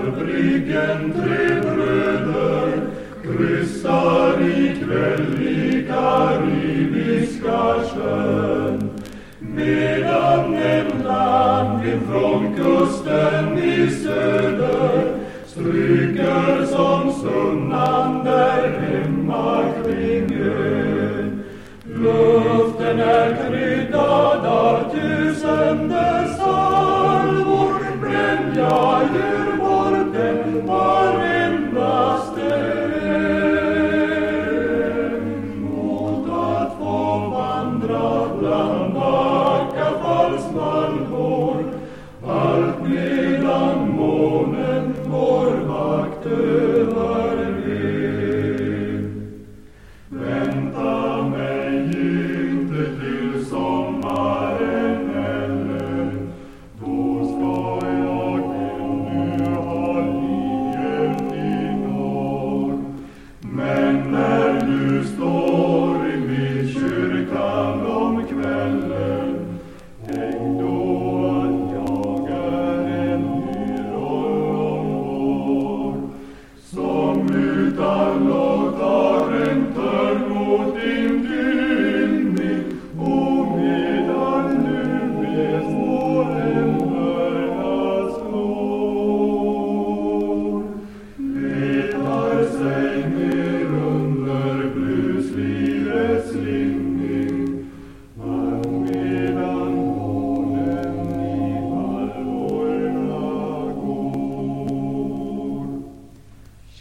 Bryggen tre bröder kryssar ikväll i Karibiska sjön medan en landvind från kusten i söder stryker som sunnan där hemma kring ön. Luften är kryddad av tusende sand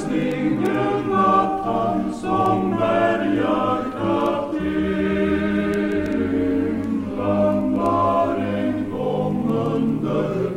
frälsningen att han som bärgar. Han var en gång under